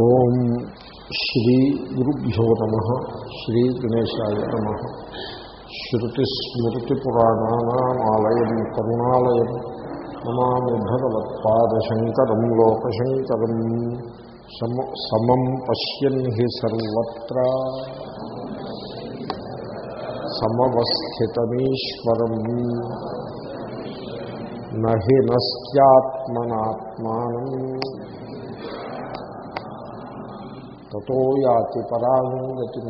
ఓం శ్రీ గురుభ్యో నమ శ్రీ గణేశాయ నమ శ్రుతిస్మృతిపురాణానామాలయం కరుణాలయం నమామి భగవత్పాదశంకరం లోకశంకరం సమ సమం పశ్యన్ హి సర్వత్ర సమవస్థితమీశ్వరం నహి నస్త్యాత్మనాత్మానం తతో యాతి పరాంగతి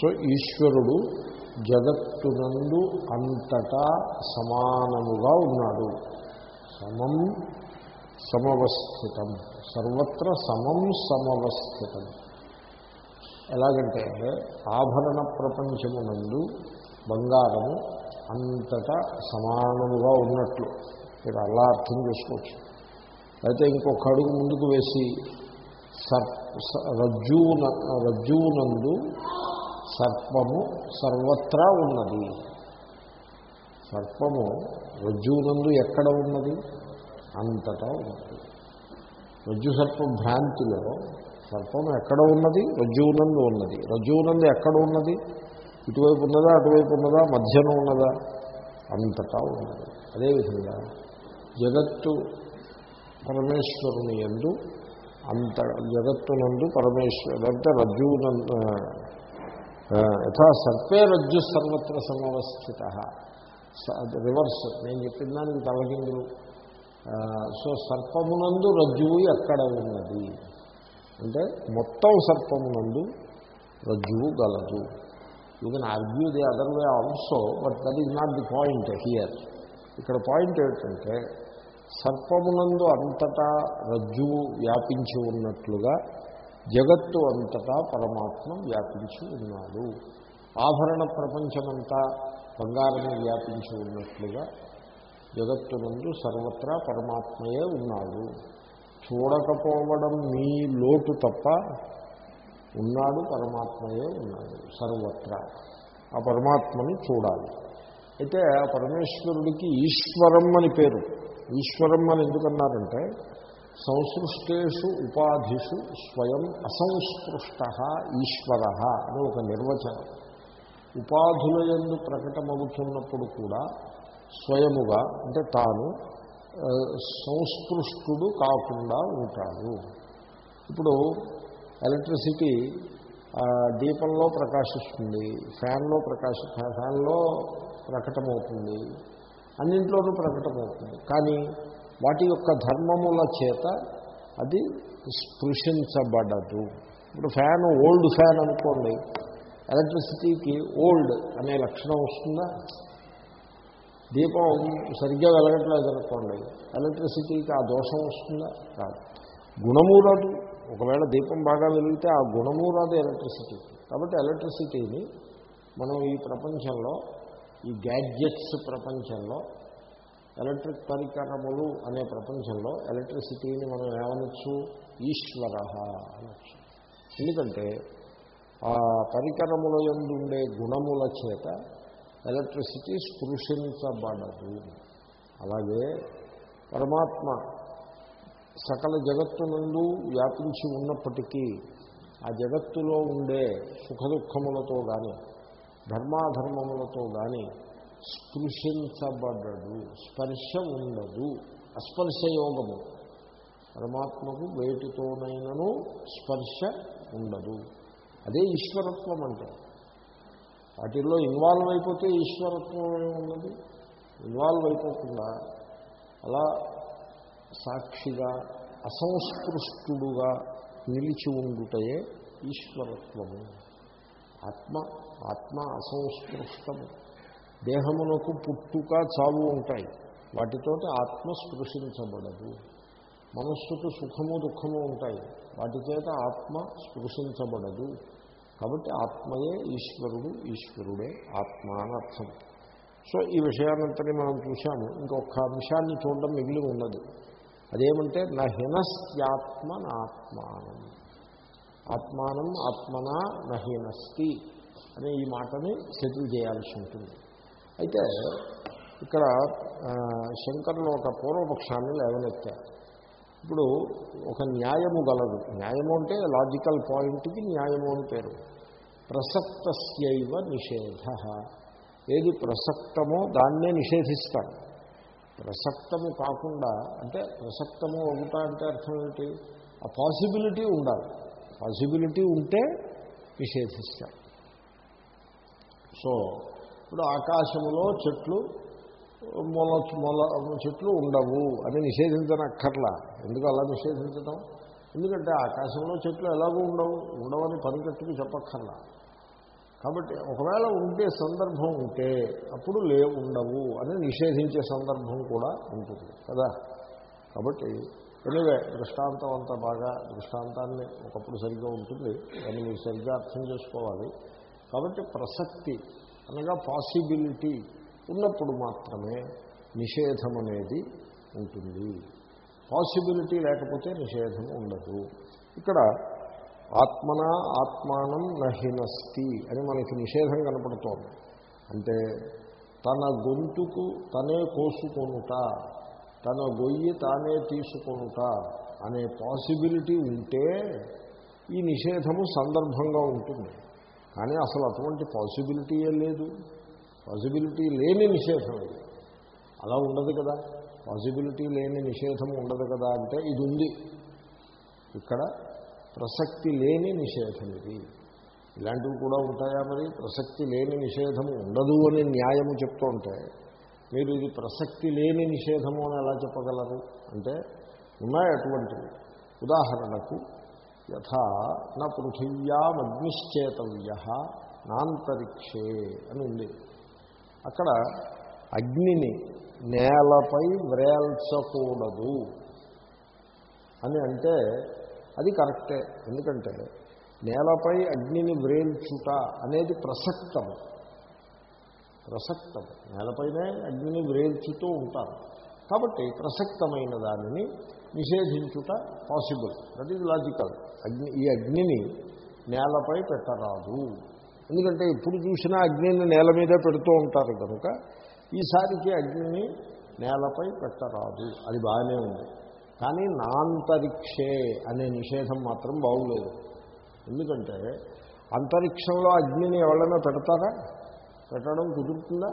సో ఈశ్వరుడు జగత్తునందు అంతటా సమానముగా ఉన్నాడు. సమం సమవస్థితం. సర్వత్ర సమం సమవస్థితం. ఎలాగంటే ఆభరణ ప్రపంచమునందు బంగారము అంతటా సమానముగా ఉన్నట్లు. మీరు అలా అర్థం చేసుకోవచ్చు. అయితే ఇంకొక అడుగు ముందుకు వేసి సర్ రజ్జువున రజ్జువునందు సర్పము సర్వత్రా ఉన్నది. సర్పము రజ్జువునందు ఎక్కడ ఉన్నది? అంతటా ఉన్నది. రజ్జు సర్ప భ్రాంతిలో సర్పము ఎక్కడ ఉన్నది? రజ్జువునందు ఉన్నది. రజ్జువునందు ఎక్కడ ఉన్నది? ఇటువైపు ఉన్నదా? అటువైపు ఉన్నదా? మధ్యన ఉన్నదా? అంతటా ఉన్నది. అదేవిధంగా జగత్తు పరమేశ్వరుని ఎందు అంత జగత్తునందు పరమేశ్వరు అంటే రజ్జువునందు యథా సర్పే రజ్జు సర్వత్ర సమవస్థిత. రివర్స్. నేను చెప్పిన దానికి తలగిందులు సో సర్పమునందు రజ్జువు ఎక్కడ ఉన్నది? అంటే మొత్తం సర్పమునందు రజ్జువు గలదు. You can argue the other way also but that is not the point here ఇక్కడ పాయింట్ ఏమిటంటే సర్పమునందు అంతటా రజ్జువు వ్యాపించి ఉన్నట్లుగా జగత్తు అంతటా పరమాత్మ వ్యాపించి ఉన్నాడు. ఆభరణ ప్రపంచమంతా బంగారము వ్యాపించి ఉన్నట్లుగా జగత్తునందు సర్వత్రా పరమాత్మయే ఉన్నాడు. చూడకపోవడం మీ లోటు తప్ప ఉన్నాడు పరమాత్మయే ఉన్నాడు సర్వత్రా. ఆ పరమాత్మని చూడాలి. అయితే ఆ పరమేశ్వరుడికి ఈశ్వరం అని పేరు. ఈశ్వరం అని ఎందుకన్నారంటే సంసృష్టేషు ఉపాధిషు స్వయం అసంస్పృష్ట ఈశ్వర అని ఒక నిర్వచనం. ఉపాధుల ఎందు ప్రకటమవుతున్నప్పుడు కూడా స్వయముగా అంటే తాను సంస్పృష్టుడు కాకుండా ఉంటాడు. ఇప్పుడు ఎలక్ట్రిసిటీ దీపంలో ప్రకాశిస్తుంది ఫ్యాన్లో ప్రకాశ ఫ్యాన్లో ప్రకటమవుతుంది అన్నింట్లోనూ ప్రకటమవుతుంది. కానీ వాటి యొక్క ధర్మముల చేత అది స్పృశించబడదు. ఇప్పుడు ఫ్యాన్ ఓల్డ్ ఫ్యాన్ అనుకోండి ఎలక్ట్రిసిటీకి ఓల్డ్ అనే లక్షణం వస్తుందా? దీపం సరిగ్గా వెలగట్లేదు అనుకోండి ఎలక్ట్రిసిటీకి ఆ దోషం వస్తుందా? కాదు గుణము రాదు. ఒకవేళ దీపం బాగా వెలిగితే ఆ గుణము రాదు ఎలక్ట్రిసిటీ కాబట్టి ఎలక్ట్రిసిటీని మనం ఈ ప్రపంచంలో ఈ గ్యాడ్జెట్స్ ప్రపంచంలో ఎలక్ట్రిక్ పరికరములు అనే ప్రపంచంలో ఎలక్ట్రిసిటీని మనం ఏమనొచ్చు? ఈశ్వర అనొచ్చు. ఎందుకంటే ఆ పరికరముల ఉండే గుణముల చేత ఎలక్ట్రిసిటీ స్పృశించబడదు. అలాగే పరమాత్మ సకల జగత్తునందు వ్యాపించి ఉన్నప్పటికీ ఆ జగత్తులో ఉండే సుఖదుఖములతో కానీ ధర్మాధర్మములతో కానీ స్పృశించబడడు స్పర్శ ఉండదు అస్పర్శ యోగము పరమాత్మకు వేటితోనైనను స్పర్శ ఉండదు. అదే ఈశ్వరత్వం అంటే. వాటిల్లో ఇన్వాల్వ్ అయిపోతే ఈశ్వరత్వం ఉన్నది. ఇన్వాల్వ్ అయిపోకుండా అలా సాక్షిగా అసంస్పృష్టుడుగా నిలిచి ఉండుటయే ఈశ్వరత్వము. ఆత్మ ఆత్మ అసంస్పృష్టము. దేహమునకు పుట్టుక చావు ఉంటాయి. వాటితో ఆత్మ స్పృశించబడదు. మనస్సుకు సుఖము దుఃఖము ఉంటాయి. వాటి చేత ఆత్మ స్పృశించబడదు. కాబట్టి ఆత్మయే ఈశ్వరుడు ఈశ్వరుడే ఆత్మ అనర్థం సో ఈ విషయానంతని మనం చూశాము. ఇంకొక అంశాన్ని చూడడం మిగిలి ఉన్నది అదేమంటే నహినస్త్యాత్మ నాత్మానం ఆత్మానం ఆత్మనా నహీనస్తి అనే ఈ మాటని సెటిల్ చేయాల్సి ఉంటుంది. అయితే ఇక్కడ ఆ, శంకరులు ఒక పూర్వపక్షాన్ని లేవనెత్తారు. ఇప్పుడు ఒక న్యాయము గలదు. న్యాయము అంటే లాజికల్ పాయింట్కి న్యాయము అని పేరు. ప్రసక్తస్యవ నిషేధ. ఏది ప్రసక్తమో దాన్నే నిషేధిస్తాను ప్రసక్తము కాకుండా అంటే ప్రసక్తము అవుతా అంటే అర్థం ఏంటి ఆ పాసిబిలిటీ ఉండాలి. పాసిబిలిటీ ఉంటే నిషేధిస్తాం సో ఇప్పుడు ఆకాశంలో చెట్లు మొల మొల చెట్లు ఉండవు అని నిషేధించనక్కర్లా ఎందుకు అలా నిషేధించడం? ఎందుకంటే ఆకాశంలో చెట్లు ఎలాగూ ఉండవు. ఉండవని పనికట్టుకు చెప్పక్కర్లా. కాబట్టి ఒకవేళ ఉండే సందర్భం ఉంటే అప్పుడు లేవు ఉండవు అని నిషేధించే సందర్భం కూడా ఉంటుంది కదా. కాబట్టి ఎనివే దృష్టాంతం అంతా బాగా దృష్టాంతాన్ని ఒకప్పుడు సరిగ్గా ఉంటుంది. దాన్ని మీరు సరిగ్గా అర్థం చేసుకోవాలి. కాబట్టి ప్రసక్తి అనగా పాసిబిలిటీ ఉన్నప్పుడు మాత్రమే నిషేధం అనేది ఉంటుంది. పాసిబిలిటీ లేకపోతే నిషేధం ఉండదు. ఇక్కడ ఆత్మన ఆత్మానం నహినస్తి అని మనకి నిషేధం కనపడుతోంది. అంటే తన గొంతుకు తనే కోసుకొనుట తన గొయ్యి తానే తీసుకుంట అనే పాసిబిలిటీ ఉంటే ఈ నిషేధము సందర్భంగా ఉంటుంది. కానీ అసలు అటువంటి పాసిబిలిటీయే లేదు. పాసిబిలిటీ లేని నిషేధం ఇది. అలా ఉండదు కదా. పాసిబిలిటీ లేని నిషేధం ఉండదు కదా అంటే ఇది ఉంది ఇక్కడ ప్రసక్తి లేని నిషేధం ఇది. ఇలాంటివి కూడా ఉంటాయా మరి? ప్రసక్తి లేని నిషేధము ఉండదు అని న్యాయము చెప్తూ ఉంటాయి మీరు ఇది ప్రసక్తి లేని నిషేధము అని ఎలా చెప్పగలరు? అంటే ఉన్నాయి అటువంటివి ఉదాహరణకు యథా నా పృథివ్యామగ్నిశ్చేతవ్య నాంతరిక్షే అని ఉంది. అక్కడ అగ్నిని నేలపై వ్రేల్చకూడదు అని అంటే అది కరెక్టే. ఎందుకంటే నేలపై అగ్నిని వ్రేల్చుట అనేది ప్రసక్తము. ప్రసక్తం. నేలపైనే అగ్నిని వేల్చుతూ ఉంటారు. కాబట్టి ప్రసక్తమైన దానిని నిషేధించుట పాసిబుల్ దట్ ఈజ్ లాజికల్ అగ్ని ఈ అగ్నిని నేలపై పెట్టరాదు. ఎందుకంటే ఇప్పుడు చూసినా అగ్నిని నేల మీదే పెడుతూ ఉంటారు కనుక ఈసారికి అగ్నిని నేలపై పెట్టరాదు. అది బాగానే ఉంది. కానీ నాంతరిక్షే అనే నిషేధం మాత్రం బాగులేదు. ఎందుకంటే అంతరిక్షంలో అగ్నిని ఎవరైనా పెడతారా? పెట్టడం కుదురుతుందా?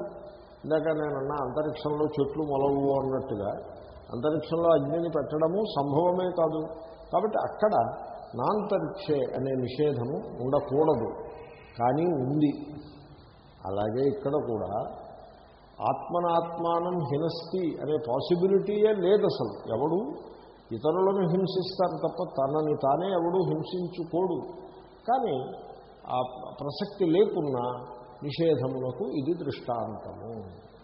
ఇందాక నేనన్నా అంతరిక్షంలో చెట్లు మొలవు అన్నట్టుగా అంతరిక్షంలో అగ్నిని పెట్టడము సంభవమే కాదు. కాబట్టి అక్కడ నాంతరిక్షే అనే నిషేధము ఉండకూడదు. కానీ ఉంది. అలాగే ఇక్కడ కూడా ఆత్మనాత్మానం హినస్తి అనే పాసిబిలిటీయే లేదు అసలు ఎవడు? ఇతరులను హింసిస్తారు తప్ప తనని తానే ఎవడు హింసించుకోడు. కానీ ఆ ప్రసక్తి లేకున్నా నిషేధములకు ఇది దృష్టాంతము.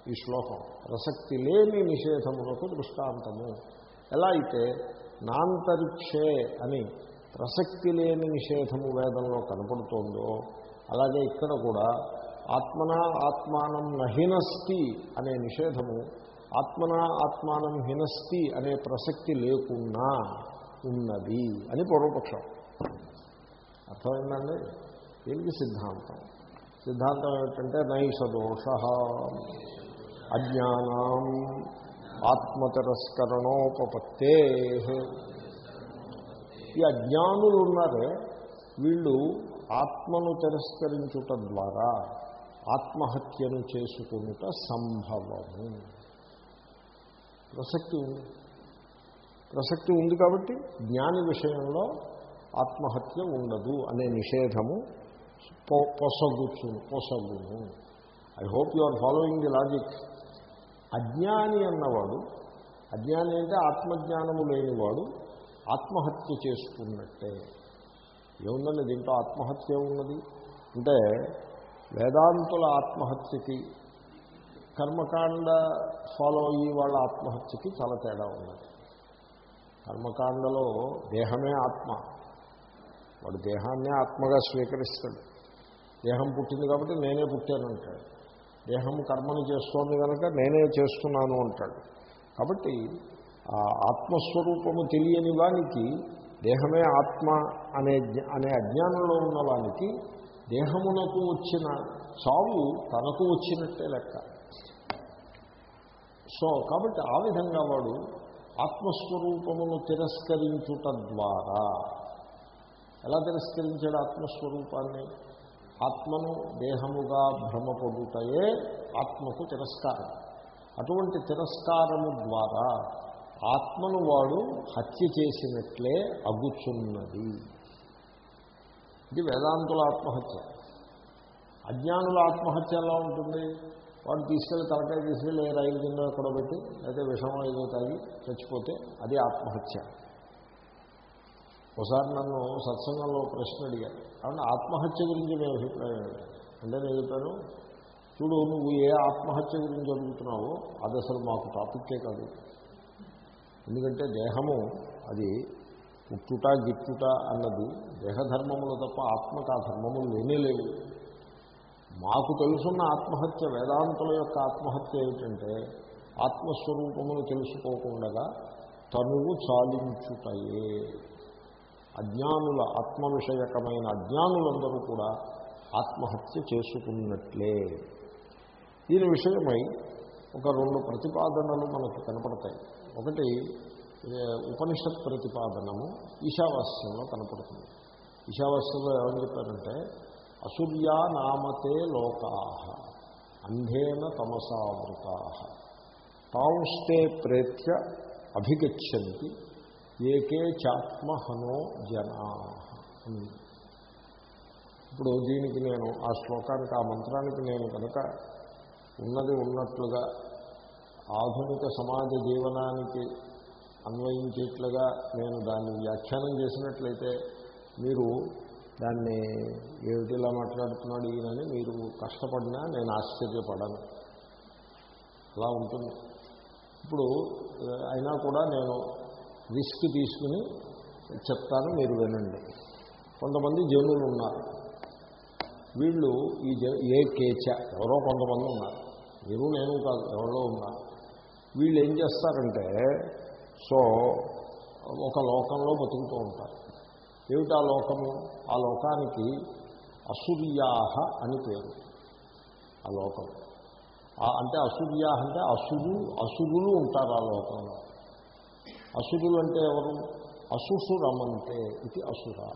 ఈ శ్లోకం. ప్రసక్తి లేని నిషేధములకు దృష్టాంతము. ఎలా అయితే నాంతరిక్షే అని ప్రసక్తి లేని నిషేధము వేదంలో కనపడుతోందో అలాగే ఇక్కడ కూడా ఆత్మనా ఆత్మానం నహినస్తి అనే నిషేధము ఆత్మనా ఆత్మానం హినస్తి అనే ప్రసక్తి లేకున్నా ఉన్నది అని పూర్వపక్షం. అర్థమైందండి? దీనికి సిద్ధాంతం. సిద్ధాంతం ఏమిటంటే నైషదోష అజ్ఞానం ఆత్మతిరస్కరణోపత్తే ఈ అజ్ఞానులు ఉన్నారే వీళ్ళు ఆత్మను తిరస్కరించుట ద్వారా ఆత్మహత్యను చేసుకునుట సంభవము. ప్రసక్తి ఉంది. ప్రసక్తి ఉంది కాబట్టి జ్ఞాని విషయంలో ఆత్మహత్య ఉండదు అనే నిషేధము పొసగుచు పొసగును I hope you are following the logic అజ్ఞాని అన్నవాడు అజ్ఞాని అంటే ఆత్మజ్ఞానము లేనివాడు ఆత్మహత్య చేసుకున్నట్టే ఏముందండి దీంట్లో ఆత్మహత్య ఉన్నది? అంటే వేదాంతుల ఆత్మహత్యకి కర్మకాండ ఫాలో అయ్యి వాళ్ళ ఆత్మహత్యకి చాలా తేడా ఉన్నది. కర్మకాండలో దేహమే ఆత్మ. వాడు దేహాన్నే ఆత్మగా స్వీకరిస్తాడు. దేహం పుట్టింది కాబట్టి నేనే పుట్టానంటాడు దేహం కర్మను చేస్తోంది కనుక నేనే చేస్తున్నాను అంటాడు. కాబట్టి ఆ ఆత్మస్వరూపము తెలియని వానికి దేహమే ఆత్మ అనే అనే అజ్ఞానంలో ఉన్న వానికి దేహమునకు వచ్చిన చావు తనకు వచ్చినట్టే లెక్క. సో కాబట్టి ఆ విధంగా వాడు ఆత్మస్వరూపమును తిరస్కరించుట ద్వారా. ఎలా తిరస్కరించాడు ఆత్మస్వరూపాన్ని? ఆత్మను దేహముగా భ్రమపడుటయే ఆత్మకు తిరస్కారం. అటువంటి తిరస్కారము ద్వారా ఆత్మను వాడు హత్య చేసినట్లే అగుచున్నది. ఇది వేదాంతుల ఆత్మహత్య. అజ్ఞానుల ఆత్మహత్య ఎలా ఉంటుంది? వాడు తీసుకెళ్ళి తలకాయ తీసుకెళ్ళి లేదా రైలు కింద ఎక్కడ పెట్టి అయితే ఏదో తాగి చచ్చిపోతే అది ఆత్మహత్య. ఒకసారి నన్ను సత్సంగంలో ప్రశ్న అడిగారు. కాబట్టి ఆత్మహత్య గురించి నేను అభిప్రాయం అంటే నేను చెప్పాను చూడు నువ్వు ఏ ఆత్మహత్య గురించి అడుగుతున్నావో అది అసలు మాకు టాపిక్కే కాదు. ఎందుకంటే దేహము అది ఉట్టుట గిట్టుట అన్నది దేహధర్మములు తప్ప ఆత్మకు ఆ ధర్మములు ఏమీ లేవు. మాకు తెలుసున్న ఆత్మహత్య వేదాంతుల యొక్క ఆత్మహత్య ఏమిటంటే ఆత్మస్వరూపమును తెలుసుకోకుండా తనువు చాలించుటయే. అజ్ఞానుల ఆత్మ విషయకమైన అజ్ఞానులందరూ కూడా ఆత్మహత్య చేసుకున్నట్లే. దీని విషయమై ఒక రెండు ప్రతిపాదనలు మనకు కనపడతాయి. ఒకటి ఉపనిషత్ ప్రతిపాదనము ఈశావాస్యంలో కనపడుతుంది. ఈశావాస్యంలో ఏమని చెప్పారంటే అసూర్యా నామతే లోకా అంధేన తమసావృతా తాంస్తే ప్రేత్య అభిగచ్చంతి ఏకే చాత్మహనో జనా ఇప్పుడు దీనికి నేను ఆ శ్లోకానికి ఆ మంత్రానికి నేను కనుక ఉన్నది ఉన్నట్లుగా ఆధునిక సమాజ జీవనానికి అన్వయించేట్లుగా నేను దాన్ని వ్యాఖ్యానం చేసినట్లయితే మీరు దాన్ని ఏమిటిలా మాట్లాడుతున్నాడు ఈయనని మీరు కష్టపడినా నేను ఆశ్చర్యపడను. అలా ఉంటుంది. ఇప్పుడు అయినా కూడా నేను రిస్క్ తీసుకుని చెప్తాను మీరు వినండి. కొంతమంది జనులు ఉన్నారు. వీళ్ళు ఈ ఏ కేచ ఎవరో కొంతమంది ఉన్నారు. మీరు నేను కాదు ఎవరో ఉన్నారు. వీళ్ళు ఏం చేస్తారంటే సో ఒక లోకంలో బతుకుతూ ఉంటారు. ఏమిటి ఆ లోకము? ఆ లోకానికి అసూర్యాహ అని పేరు. ఆ లోకం. అంటే అసూర్యాహ అంటే అసురు అసురులు ఉంటారు ఆ లోకంలో. అసురులు అంటే ఎవరు? అసుసురమంతే ఇది అసురా.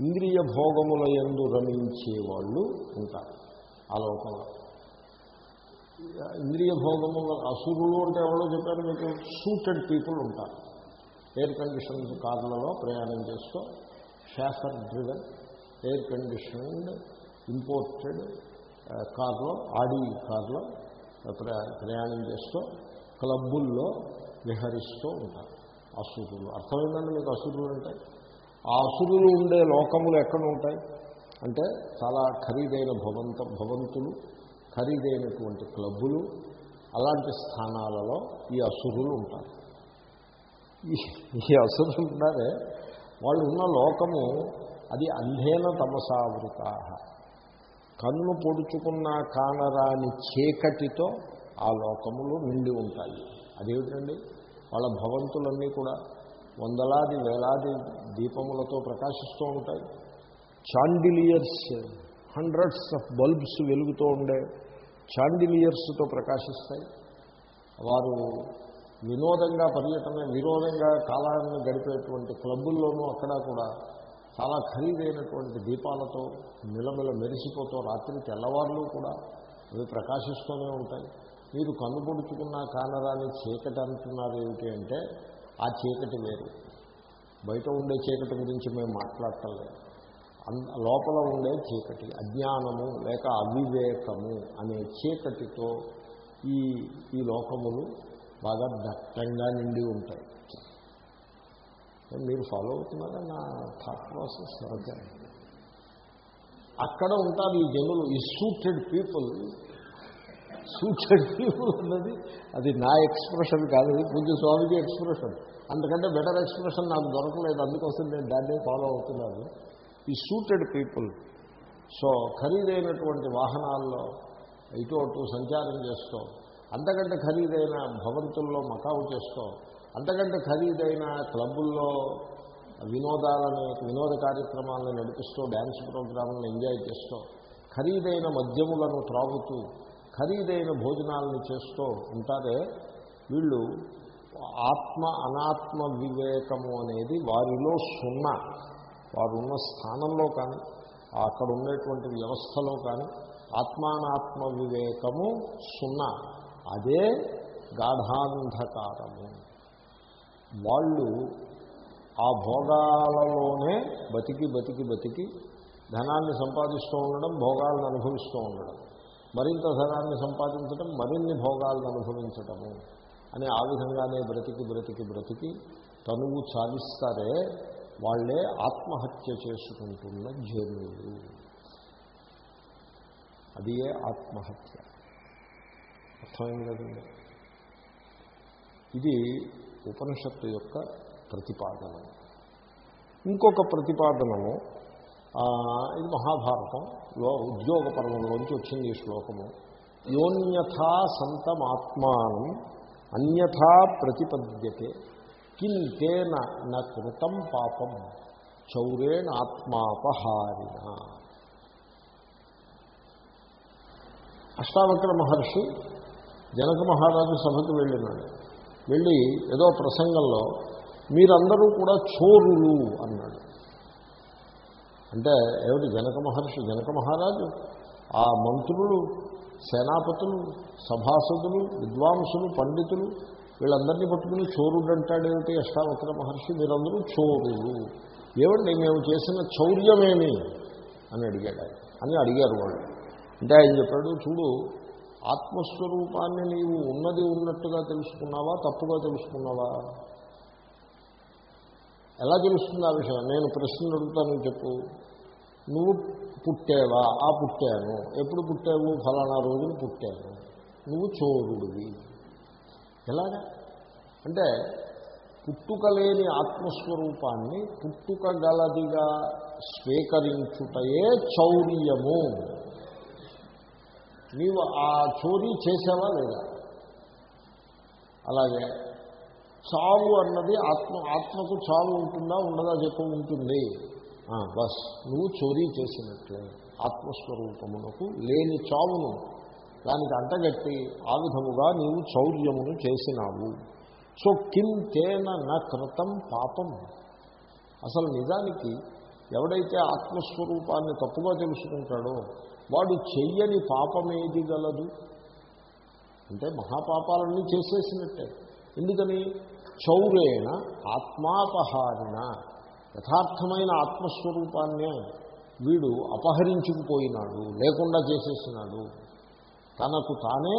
ఇంద్రియ భోగముల ఎందు రమించే వాళ్ళు ఉంటారు ఆ లోకంలో. ఇంద్రియ భోగముల అసురులు అంటే ఎవరో చెప్పారు మీకు? సూటెడ్ పీపుల్ ఉంటారు. ఎయిర్ కండిషన్స్ కార్లలో ప్రయాణం చేస్తూ chauffeur driven air conditioned imported కార్లో ఆడి కార్లో ప్రయాణం చేస్తూ క్లబ్బుల్లో విహరిస్తూ ఉంటారు అసురులు. అర్థమైందండి మీకు అసురులు అంటే? ఆ అసురులు ఉండే లోకములు ఎక్కడ ఉంటాయి? అంటే చాలా ఖరీదైన భవంత భవంతులు ఖరీదైనటువంటి క్లబ్బులు అలాంటి స్థానాలలో ఈ అసురులు ఉంటారు. ఈ అసురులు ఉన్నారే వాళ్ళు ఉన్న లోకము అది అంధేన తమసావృత కన్ను పొడుచుకున్న కానరాని చీకటితో ఆ లోకములు నిండి ఉంటాయి. అదేమిటండి? వాళ్ళ భవంతులన్నీ కూడా వందలాది వేలాది దీపములతో ప్రకాశిస్తూ ఉంటాయి. చాండిలియర్స్ హండ్రెడ్స్ ఆఫ్ బల్బ్స్ వెలుగుతూ ఉండే చాండిలియర్స్తో ప్రకాశిస్తాయి. వారు వినోదంగా పర్యటన వినోదంగా కాలాన్ని గడిపేటువంటి క్లబ్బుల్లోనూ అక్కడ కూడా చాలా ఖరీదైనటువంటి దీపాలతో నిలమిల మెరిసిపోతూ రాత్రి తెల్లవారులు కూడా అవి ప్రకాశిస్తూనే ఉంటాయి. మీరు కన్నుపొడుచుకున్న కానరాని చీకటి అంటున్నారు ఏమిటి అంటే ఆ చీకటి వేరు. బయట ఉండే చీకటి గురించి మేము మాట్లాడటం లేదు. లోపల ఉండే చీకటి అజ్ఞానము లేక అవివేకము అనే చీకటితో ఈ ఈ లోకములు బాగా దట్టంగా నిండి ఉంటాయి. మీరు ఫాలో అవుతున్నారా? నా థాట్ ప్రాసెస్ అక్కడ ఉంటారు ఈ జనులు ఈ సూటెడ్ పీపుల్. సూటెడ్ ఉన్నది. అది నా ఎక్స్ప్రెషన్ కాదు పూజ స్వామికి ఎక్స్ప్రెషన్. అందుకంటే బెటర్ ఎక్స్ప్రెషన్ నాకు దొరకలేదు అందుకోసం నేను దాన్నే ఫాలో అవుతున్నాను. ఈ సూటెడ్ పీపుల్ సో ఖరీదైనటువంటి వాహనాల్లో ఇటు అటు సంచారం చేస్తూ అంతకంటే ఖరీదైన భవంతుల్లో మకావు చేస్తూ అంతకంటే ఖరీదైన క్లబ్బుల్లో వినోదాలను వినోద కార్యక్రమాలను నడిపిస్తూ డ్యాన్స్ ప్రోగ్రాంలను ఎంజాయ్ చేస్తూ ఖరీదైన మద్యములను త్రాగుతూ ఖరీదైన భోజనాలను చేస్తూ ఉంటారే వీళ్ళు ఆత్మ అనాత్మ వివేకము అనేది వారిలో సున్నా. వారున్న స్థానంలో కానీ అక్కడ ఉండేటువంటి వ్యవస్థలో కానీ ఆత్మానాత్మ వివేకము సున్నా. అదే గాఢాంధకారము. వాళ్ళు ఆ భోగాలలోనే బతికి బతికి బతికి ధనాన్ని సంపాదిస్తూ ఉండడం భోగాలను అనుభవిస్తూ ఉండడం. మరింత ధనాన్ని సంపాదించడం మరిన్ని భోగాలను అనుభవించటము అని ఆ విధంగానే బ్రతికి బ్రతికి బ్రతికి తనువు చాలిస్తారే వాళ్ళే ఆత్మహత్య చేసుకుంటున్న జనులు. అది ఏ ఆత్మహత్య? అర్థమైంది కదండి? ఇది ఉపనిషత్తు యొక్క ప్రతిపాదన ఇంకొక ప్రతిపాదనము ఇది మహాభారతంలో ఉద్యోగ పర్వంలోంచి వచ్చింది ఈ శ్లోకము. యోన్యథా సంతమాత్మానం అన్యథా ప్రతిపద్యతే కిం తేన న కృతం పాపం చౌరేణాత్మాపహారిణ అష్టావక్ర మహర్షి జనక మహారాజు సభకు వెళ్ళినాడు. వెళ్ళి ఏదో ప్రసంగంలో మీరందరూ కూడా చోరులు అన్నాడు. అంటే ఏమిటి జనక మహర్షి? జనక మహారాజు. ఆ మంత్రులు సేనాపతులు సభాసదులు విద్వాంసులు పండితులు వీళ్ళందరినీ పట్టుకుని చోరుడు అంటాడేమిటి అష్టావక్ర మహర్షి? మీరందరూ చోరులు. ఏమండి మేము చేసిన చౌర్యమేమి? అని అడిగాడు అని అడిగారు వాళ్ళు. అంటే ఆయన చెప్పాడు చూడు ఆత్మస్వరూపాన్ని నీవు ఉన్నది ఉన్నట్టుగా తెలుసుకున్నావా? తప్పుగా తెలుసుకున్నావా? ఎలా తెలుస్తుంది ఆ విషయం? నేను ప్రశ్నలు అడుగుతాను చెప్పు. నువ్వు పుట్టేవా? ఆ పుట్టాను. ఎప్పుడు పుట్టావు? ఫలానా రోజులు పుట్టాను. నువ్వు చోరుడివి. ఎలాగా? అంటే పుట్టుక లేని ఆత్మస్వరూపాన్ని పుట్టుక గలదిగా స్వీకరించుటయే చౌర్యము. నీవు ఆ చోరీ చేసావా లేదా? అలాగే చావు అన్నది ఆత్మ ఆత్మకు చావు ఉంటుందా? ఉండదా? చెప్పు ఉంటుంది. బస్ నువ్వు చోరీ చేసినట్లే. ఆత్మస్వరూపమునకు లేని చావును. దానికి అంటగట్టి ఆ విధముగా నీవు చౌర్యమును చేసినావు. సో కిం తేన న కృతం పాపం. అసలు నిజానికి ఎవడైతే ఆత్మస్వరూపాన్ని తప్పుగా తెలుసుకుంటాడో వాడు చెయ్యని పాపమేది గలదు. అంటే మహాపాపాలన్నీ చేసేసినట్టే. ఎందుకని? చౌరేణ ఆత్మాపహారిణ. యథార్థమైన ఆత్మస్వరూపాన్నే వీడు అపహరించుకుపోయినాడు లేకుండా చేసేసినాడు. తనకు తానే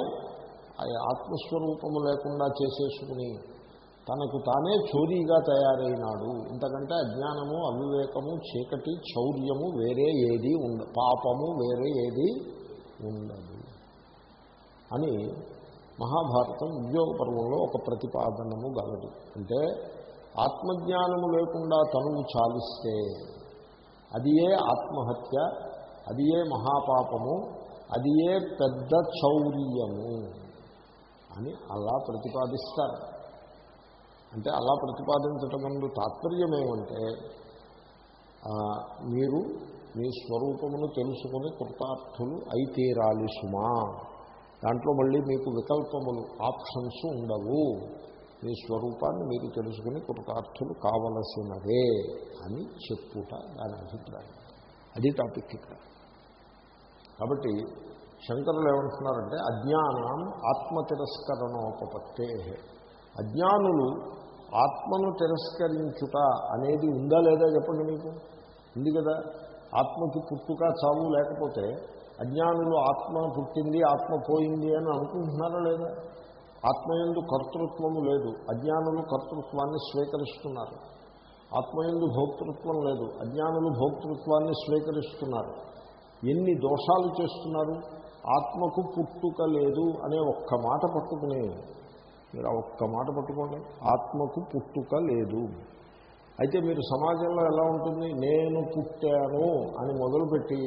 ఆత్మస్వరూపము లేకుండా చేసేసుకుని తనకు తానే చోరీగా తయారైనాడు. ఇంతకంటే అజ్ఞానము అవివేకము చీకటి చౌర్యము వేరే ఏది ఉండ పాపము వేరే ఏది ఉండదు. అని మహాభారతం ఉద్యోగ పర్వంలో ఒక ప్రతిపాదనము గలదు. అంటే ఆత్మజ్ఞానము లేకుండా తనువు చాలిస్తే అది ఏ ఆత్మహత్య అది ఏ మహాపాపము అది ఏ పెద్ద చౌర్యము అని అలా ప్రతిపాదిస్తారు. అంటే అలా ప్రతిపాదించటం ముందు తాత్పర్యం ఏమంటే మీరు మీ స్వరూపమును తెలుసుకుని కృతార్థులు అయితేరాలి సుమా. దాంట్లో మళ్ళీ మీకు వికల్పములు ఆప్షన్స్ ఉండవు. మీ స్వరూపాన్ని మీరు తెలుసుకుని కృతార్థులు కావలసినదే అని చెప్పుట దాని అభిప్రాయం. అది టాపిక్ ఇక్కడ. కాబట్టి శంకరులు ఏమంటున్నారంటే అజ్ఞానం ఆత్మతిరస్కరణోపత్తే అజ్ఞానులు ఆత్మను తిరస్కరించుట అనేది ఉందా లేదా చెప్పండి మీకు? ఉంది కదా. ఆత్మకి పుట్టుక చావు లేకపోతే అజ్ఞానులు ఆత్మ పుట్టింది ఆత్మ పోయింది అని అనుకుంటున్నారా లేదా? ఆత్మయందు కర్తృత్వము లేదు. అజ్ఞానులు కర్తృత్వాన్ని స్వీకరిస్తున్నారు. ఆత్మయందు భోక్తృత్వం లేదు. అజ్ఞానులు భోక్తృత్వాన్ని స్వీకరిస్తున్నారు. ఎన్ని దోషాలు చేస్తున్నారు? ఆత్మకు పుట్టుక లేదు అనే ఒక్క మాట పట్టుకుని మీరు ఆ ఒక్క మాట పట్టుకోండి. ఆత్మకు పుట్టుక లేదు. అయితే మీరు సమాజంలో ఎలా ఉంటుంది? నేను పుట్టాను అని మొదలుపెట్టి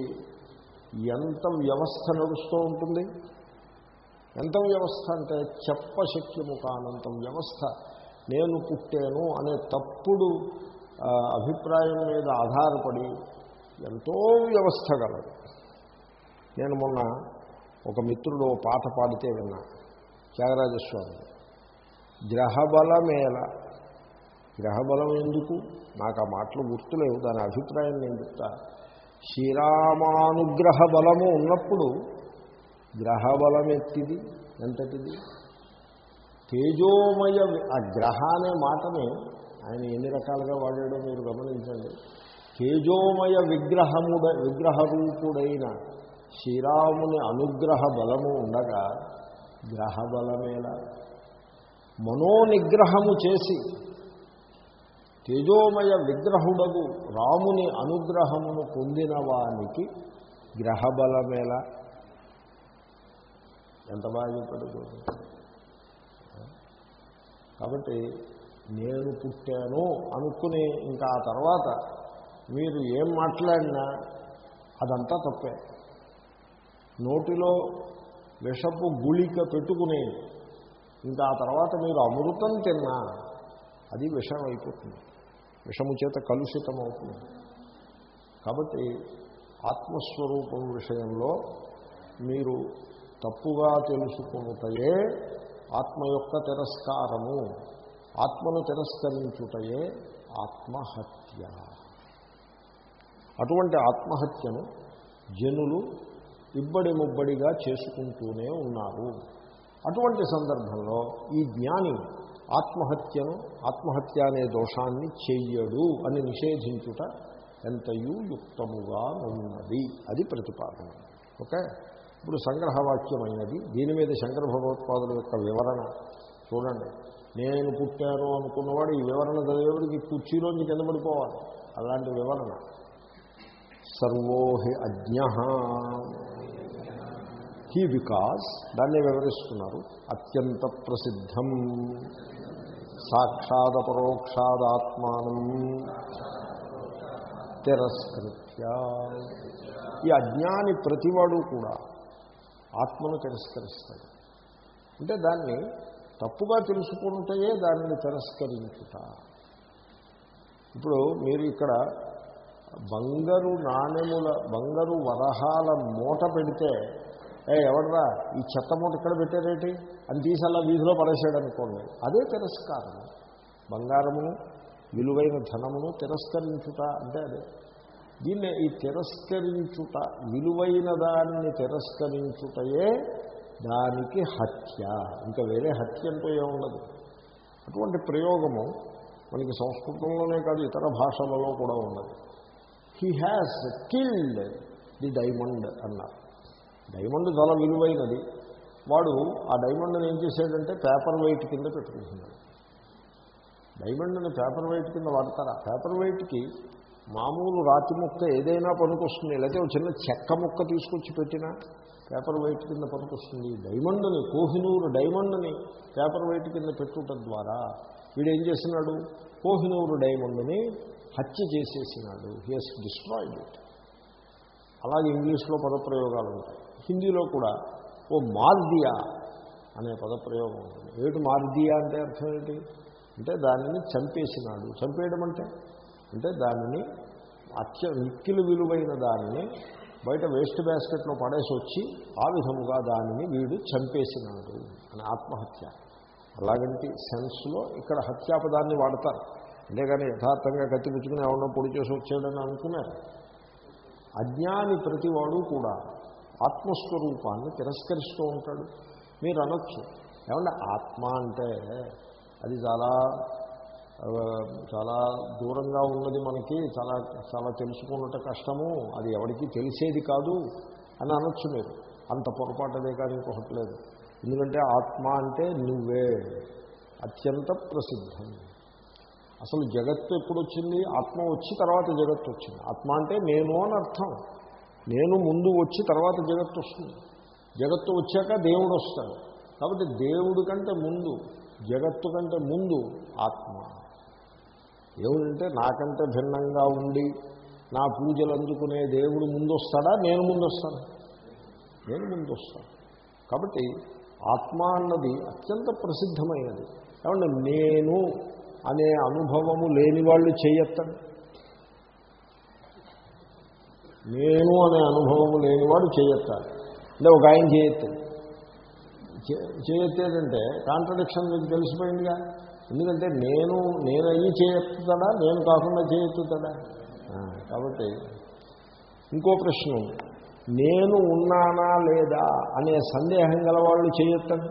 ఎంత వ్యవస్థ నడుస్తూ ఉంటుంది? ఎంత వ్యవస్థ అంటే చెప్పశక్యము కానంత వ్యవస్థ. నేను పుట్టాను అనే తప్పుడు అభిప్రాయం మీద ఆధారపడి ఎంతో వ్యవస్థ గలదు. నేను మొన్న ఒక మిత్రుడు పాట పాడితే విన్నా. త్యాగరాజస్వామి గ్రహబలమేల గ్రహబలం ఎందుకు? నాకు ఆ మాటలు గుర్తులేవు దాని అభిప్రాయం నేను చెప్తా. శ్రీరామానుగ్రహ బలము ఉన్నప్పుడు గ్రహబలం ఎత్తిది ఎంతటిది? తేజోమయ ఆ గ్రహ అనే మాటని ఆయన ఎన్ని రకాలుగా వాడాడో మీరు గమనించండి. తేజోమయ విగ్రహముడ విగ్రహ రూపుడైన శ్రీరాముని అనుగ్రహ బలము ఉండగా గ్రహబలమేలా? మనోనిగ్రహము చేసి తేజోమయ విగ్రహుడగు రాముని అనుగ్రహమును పొందిన వానికి గ్రహబలమేలా? ఎంత బాగా చెప్పాడు చూడండి. కాబట్టి నేను పుట్టాను అనుకుని ఇంకా ఆ తర్వాత మీరు ఏం మాట్లాడినా అదంతా తప్పే. నోటిలో విషపు గుళిక పెట్టుకుని ఇంకా ఆ తర్వాత మీరు అమృతం తిన్నా అది విషం అయిపోతుంది. విషము చేత కలుషితం అవుతుంది కాబట్టి ఆత్మస్వరూపం విషయంలో మీరు తప్పుగా తెలుసుకునుటయే ఆత్మ యొక్క తిరస్కారము. ఆత్మను తిరస్కరించుటయే ఆత్మహత్య. అటువంటి ఆత్మహత్యను జనులు ఇబ్బడి ముబ్బడిగా చేసుకుంటూనే ఉన్నారు. అటువంటి సందర్భంలో ఈ జ్ఞాని ఆత్మహత్యను ఆత్మహత్య అనే దోషాన్ని చెయ్యడు అని నిషేధించుట ఎంతయూ యుక్తముగా ఉన్నది. అది ప్రతిపాదన. ఓకే? ఇప్పుడు సంగ్రహవాక్యమైనది. దీని మీద శంకర భగవత్పాదుల యొక్క వివరణ. చూడండి. నేను పుట్టాను అనుకున్నవాడు ఈ వివరణ చదివేవాడికి కుర్చీలోంచి కింద పడిపోవాలి. అలాంటి వివరణ. సర్వోహి అజ్ఞ. హీ వికాస్. దాన్ని వివరిస్తున్నారు. అత్యంత ప్రసిద్ధం. సాక్షాద పరోక్షాదాత్మానం తిరస్కృత్య. ఈ అజ్ఞాని ప్రతివాడు కూడా ఆత్మను తిరస్కరిస్తాడు అంటే దాన్ని తప్పుగా తెలుసుకుంటే దానిని తిరస్కరించుట. ఇప్పుడు మీరు ఇక్కడ బంగారు నాణ్యముల బంగారు వరహాల మూట పెడితే ఏ ఎవడరా ఈ చెత్త మూట ఇక్కడ పెట్టారేటి? అని తీసి అలా వీధిలో పడేసాడు అనుకోండి అదే తిరస్కారం బంగారమును విలువైన ధనమును తిరస్కరించుట అంటే అదే. దీన్ని ఈ తిరస్కరించుట విలువైన దాన్ని తిరస్కరించుటయే దానికి హత్య. ఇంకా వేరే హత్య అంటూ ఏముండదు అటువంటి ప్రయోగము మనకి సంస్కృతంలోనే కాదు ఇతర భాషలలో కూడా ఉన్నది. He has killed the diamond అన్నారు. డైమండ్ చాలా విలువైనది. వాడు ఆ డైమండ్ని ఏం చేశాడంటే పేపర్ వెయిట్ కింద పెట్టుకుంటున్నాడు. డైమండ్ని పేపర్ వెయిట్ కింద వాడతారా? పేపర్ వెయిట్కి మామూలు రాతి ముక్క ఏదైనా పనికొస్తుంది. లేకపోతే ఒక చిన్న చెక్క ముక్క తీసుకొచ్చి పెట్టినా పేపర్ వెయిట్ కింద పనికొస్తుంది. డైమండ్ని కోహినూరు డైమండ్ని పేపర్ వెయిట్ కింద పెట్టుట ద్వారా వీడు ఏం చేసినాడు కోహినూరు డైమండ్ని హత్య చేసేసినాడు. హియస్ డిస్ట్రాయిడ్ ఇట్ అలాగే ఇంగ్లీష్లో పదప్రయోగాలు ఉంటాయి. హిందీలో కూడా ఓ మార్దియా అనే పదప్రయోగం ఉంటుంది. ఏమిటి మార్దియా అంటే అర్థం ఏంటి? అంటే దానిని చంపేసినాడు. చంపేయడం అంటే? అంటే దానిని అత్య నిక్కిలు విలువైన దానిని బయట వేస్ట్ బ్యాస్కెట్లో పడేసి వచ్చి ఆ విధముగా దానిని వీడు చంపేసినాడు అని ఆత్మహత్య. అలాగంటి సెన్స్లో ఇక్కడ హత్యాపదాన్ని వాడతారు. అంతేగాని యథార్థంగా కత్తి పుచ్చుకుని ఎవరినో పొడి చేసి వచ్చాడని అనుకున్నారు. అజ్ఞాని ప్రతివాడు కూడా ఆత్మస్వరూపాన్ని తిరస్కరిస్తూ ఉంటాడు. మీరు అనొచ్చు. ఏమంటే ఆత్మ అంటే అది చాలా చాలా దూరంగా ఉన్నది మనకి చాలా చాలా తెలుసుకున్నట్టు కష్టము అది ఎవరికి తెలిసేది కాదు అని అనొచ్చు మీరు. అంత పొరపాటుదే కానీ ఇంకొకటి లేదు. ఎందుకంటే ఆత్మ అంటే నువ్వే అత్యంత ప్రసిద్ధం. అసలు జగత్తు ఎప్పుడు వచ్చింది ఆత్మ వచ్చి తర్వాత జగత్తు వచ్చింది. ఆత్మ అంటే నేను అని అర్థం. నేను ముందు వచ్చి తర్వాత జగత్తు వస్తుంది. జగత్తు వచ్చాక దేవుడు వస్తాడు. కాబట్టి దేవుడి కంటే ముందు జగత్తు కంటే ముందు ఆత్మ. దేవుడంటే నాకంటే భిన్నంగా ఉండి నా పూజలు అందుకునే దేవుడు ముందు వస్తాడా నేను ముందు వస్తాను నేను ముందు వస్తాను కాబట్టి ఆత్మ అన్నది అత్యంత ప్రసిద్ధమైనది. కాబట్టి నేను అనే అనుభవము లేని వాళ్ళు చేయొత్తండి నేను అనే అనుభవము లేనివాడు చేయొత్తాడు అంటే ఒక ఆయన చేయొత్తాడు చేయొత్తేదంటే కాంట్రడిక్షన్ మీకు తెలిసిపోయిందిగా? ఎందుకంటే నేను నేను అయ్యి చేయెత్తుతాడా నేను కాకుండా చేయెత్తుతాడా కాబట్టి ఇంకో ప్రశ్న ఉంది. నేను ఉన్నానా లేదా అనే సందేహం గల వాళ్ళు చేయొత్తండి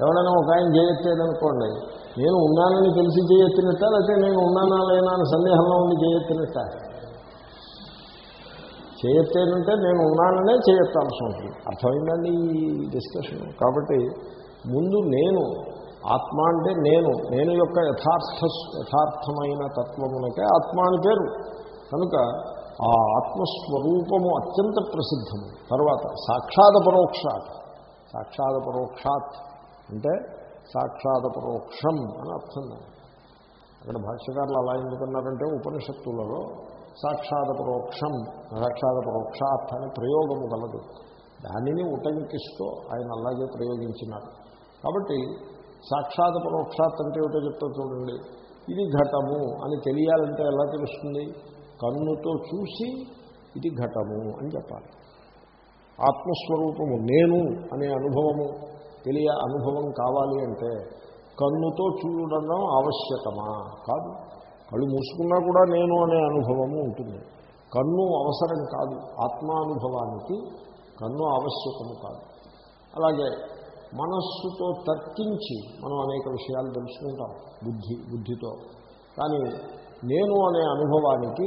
ఎవడైనా ఒక ఆయన చేయొచ్చేదనుకోండి నేను ఉన్నానని తెలిసి చేయెత్తినట్ట లేకపోతే నేను ఉన్నానా లేనా అని సందేహంలో ఉండి చేయెత్తినట్ట చేయెత్తేనంటే నేను ఉన్నాననే చేయెత్తాల్సి ఉంటుంది అర్థమైందండి ఈ డిస్కషన్ కాబట్టి ముందు నేను ఆత్మ అంటే నేను నేను యొక్క యథార్థ యథార్థమైన తత్వమునకే ఆత్మ అని పేరు. కనుక ఆ ఆత్మస్వరూపము అత్యంత ప్రసిద్ధము. తర్వాత సాక్షాద పరోక్షాత్. సాక్షాద పరోక్షాత్ అంటే సాక్షాత్ పరోక్షం అని అర్థం. అక్కడ భాష్యకారులు అలా ఎందుకన్నారంటే ఉపనిషత్తులలో సాక్షాత్ పరోక్షం సాక్షాత్ పరోక్షాత్ అనే ప్రయోగము గలదు. దానిని ఉటంకిస్తూ ఆయన అలాగే ప్రయోగించినారు కాబట్టి సాక్షాత్ పరోక్షాత్ అంటే ఏమిటో చెప్తా చూడండి. ఇది ఘటము అని తెలియాలంటే ఎలా తెలుస్తుంది? కన్నుతో చూసి ఇది ఘటము అని చెప్పాలి. ఆత్మస్వరూపము నేను అనే అనుభవము తెలియ అనుభవం కావాలి అంటే కన్నుతో చూడడం ఆవశ్యకమా కాదు. కళ్ళు మూసుకున్నా కూడా నేను అనే అనుభవము ఉంటుంది. కన్ను అవసరం కాదు ఆత్మానుభవానికి కన్ను ఆవశ్యకము కాదు. అలాగే మనస్సుతో తర్కించి మనం అనేక విషయాలు తెలుసుకుంటాం బుద్ధి బుద్ధితో. కానీ నేను అనే అనుభవానికి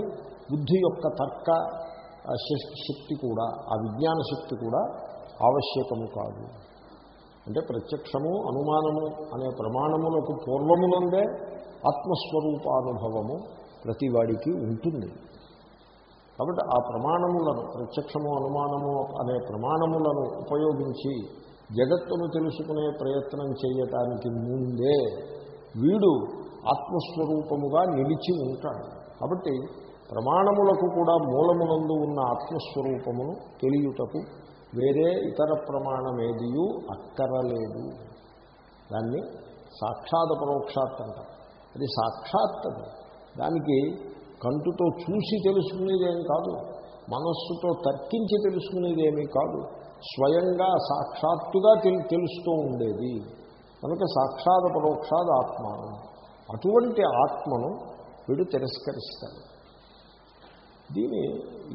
బుద్ధి యొక్క తర్క శక్తి కూడా ఆ విజ్ఞాన శక్తి కూడా ఆవశ్యకము కాదు. అంటే ప్రత్యక్షము అనుమానము అనే ప్రమాణములకు పూర్వమునందే ఆత్మస్వరూపానుభవము ప్రతివాడికి ఉంటుంది. కాబట్టి ఆ ప్రమాణములను ప్రత్యక్షము అనుమానము అనే ప్రమాణములను ఉపయోగించి జగత్తును తెలుసుకునే ప్రయత్నం చేయటానికి ముందే వీడు ఆత్మస్వరూపముగా నిలిచి ఉంటాడు. కాబట్టి ప్రమాణములకు కూడా మూలమునందు ఉన్న ఆత్మస్వరూపమును తెలియుటకు వేరే ఇతర ప్రమాణమేదియూ అక్కరలేదు. దాన్ని సాక్షాత్ పరోక్షాత్ అంటారు. అది సాక్షాత్తు. దానికి కంటుతో చూసి తెలుసుకునేదేం కాదు మనస్సుతో తర్కించి తెలుసుకునేదేమీ కాదు స్వయంగా సాక్షాత్తుగా తెలుస్తూ ఉండేది. కనుక సాక్షాత్ పరోక్షాద్ ఆత్మ అటువంటి ఆత్మను వీడు తిరస్కరిస్తాడు. దీని